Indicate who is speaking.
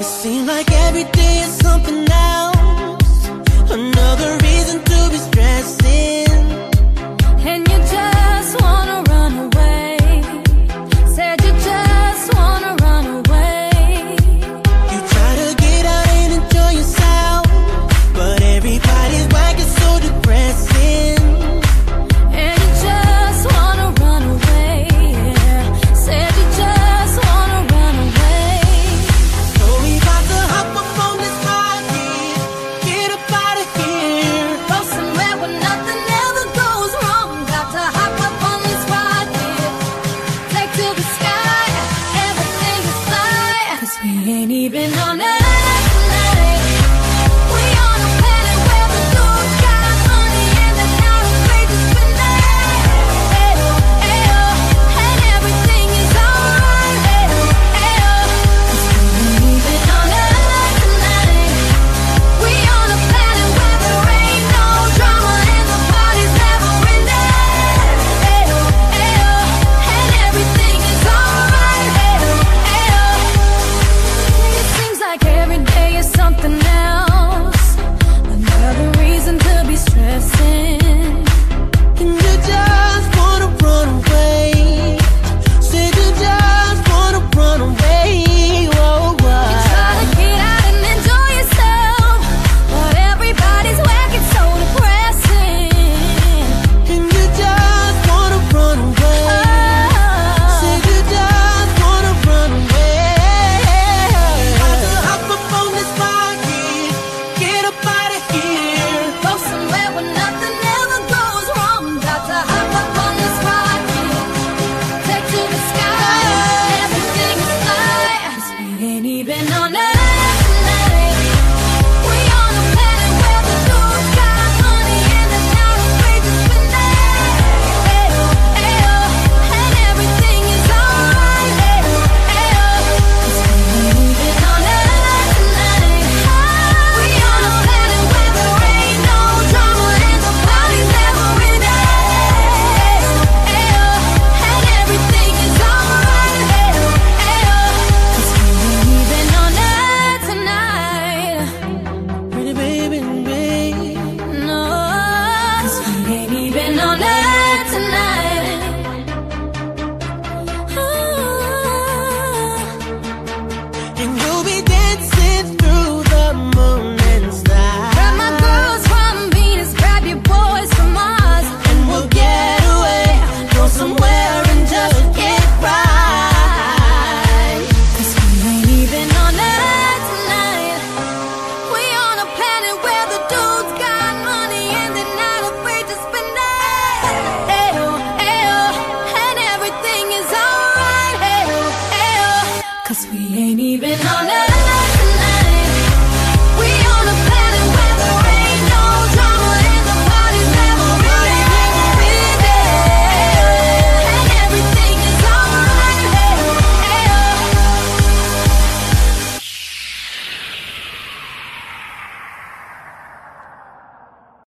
Speaker 1: It seems like every day is something else. Another reason to be stressing. ain't even on that we ain't even on it.